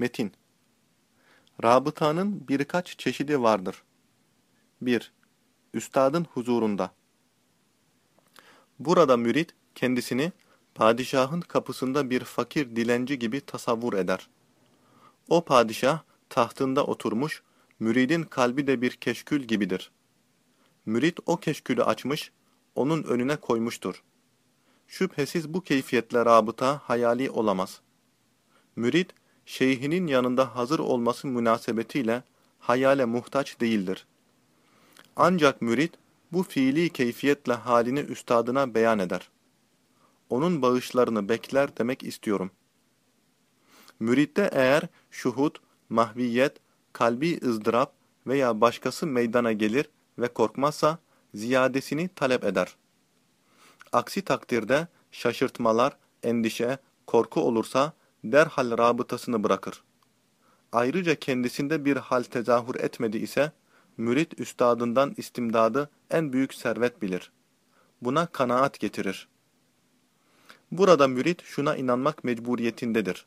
Metin Rabıtanın birkaç çeşidi vardır. 1. Üstadın huzurunda. Burada mürit kendisini padişahın kapısında bir fakir dilenci gibi tasavvur eder. O padişah tahtında oturmuş, müridin kalbi de bir keşkül gibidir. Mürit o keşkülü açmış, onun önüne koymuştur. Şüphesiz bu keyfiyetle rabıta hayali olamaz. Mürit, şeyhinin yanında hazır olması münasebetiyle hayale muhtaç değildir. Ancak mürit, bu fiili keyfiyetle halini üstadına beyan eder. Onun bağışlarını bekler demek istiyorum. Müritte eğer şuhud, mahviyet, kalbi ızdırap veya başkası meydana gelir ve korkmazsa ziyadesini talep eder. Aksi takdirde şaşırtmalar, endişe, korku olursa derhal rabıtasını bırakır. Ayrıca kendisinde bir hal tezahür etmedi ise, mürit üstadından istimdadı en büyük servet bilir. Buna kanaat getirir. Burada mürit şuna inanmak mecburiyetindedir.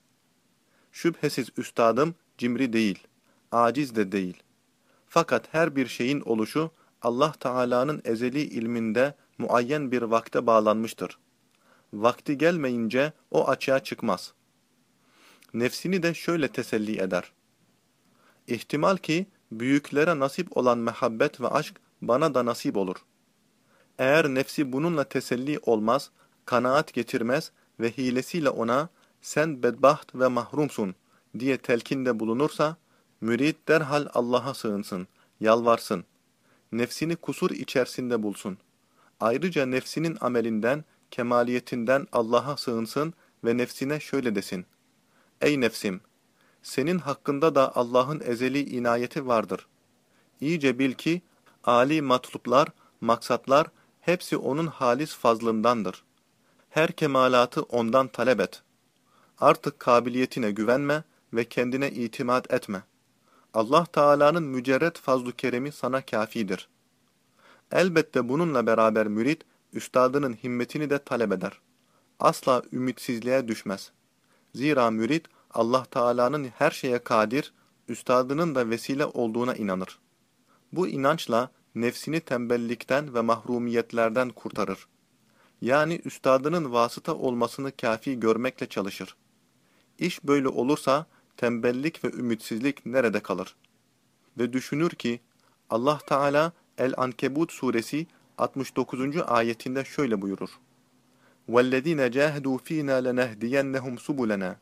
Şüphesiz üstadım cimri değil, aciz de değil. Fakat her bir şeyin oluşu Allah Teala'nın ezeli ilminde muayyen bir vakte bağlanmıştır. Vakti gelmeyince o açığa çıkmaz. Nefsini de şöyle teselli eder. İhtimal ki büyüklere nasip olan mehabbet ve aşk bana da nasip olur. Eğer nefsi bununla teselli olmaz, kanaat getirmez ve hilesiyle ona sen bedbaht ve mahrumsun diye telkinde bulunursa, mürid derhal Allah'a sığınsın, yalvarsın. Nefsini kusur içerisinde bulsun. Ayrıca nefsinin amelinden, kemaliyetinden Allah'a sığınsın ve nefsine şöyle desin. Ey nefsim! Senin hakkında da Allah'ın ezeli inayeti vardır. İyice bil ki, âli matluplar, maksatlar, hepsi onun halis fazlındandır. Her kemalatı ondan talep et. Artık kabiliyetine güvenme ve kendine itimat etme. Allah Teala'nın mücerret fazlu keremi sana kafidir. Elbette bununla beraber mürit, üstadının himmetini de talep eder. Asla ümitsizliğe düşmez. Zira mürit, Allah Teala'nın her şeye kadir, üstadının da vesile olduğuna inanır. Bu inançla nefsini tembellikten ve mahrumiyetlerden kurtarır. Yani üstadının vasıta olmasını kafi görmekle çalışır. İş böyle olursa tembellik ve ümitsizlik nerede kalır? Ve düşünür ki Allah Teala El-Ankebut suresi 69. ayetinde şöyle buyurur. وَالَّذ۪ينَ جَاهَدُوا ف۪ينَا لَنَهْدِيَنَّهُمْ سُبُلَنَا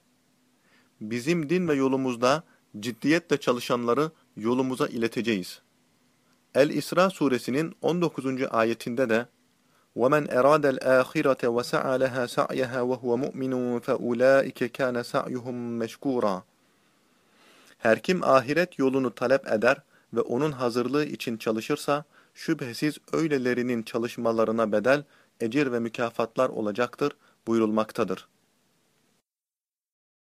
Bizim din ve yolumuzda ciddiyetle çalışanları yolumuza ileteceğiz. El-İsra suresinin 19. ayetinde de وَمَنْ اَرَادَ الْآخِرَةَ وَسَعَى لَهَا سَعْيَهَا وَهُوَ مُؤْمِنٌ فَاُولَٰئِكَ كَانَ سَعْيُهُمْ مَشْكُورًا Her kim ahiret yolunu talep eder ve onun hazırlığı için çalışırsa, şüphesiz öylelerinin çalışmalarına bedel, ecir ve mükafatlar olacaktır buyurulmaktadır.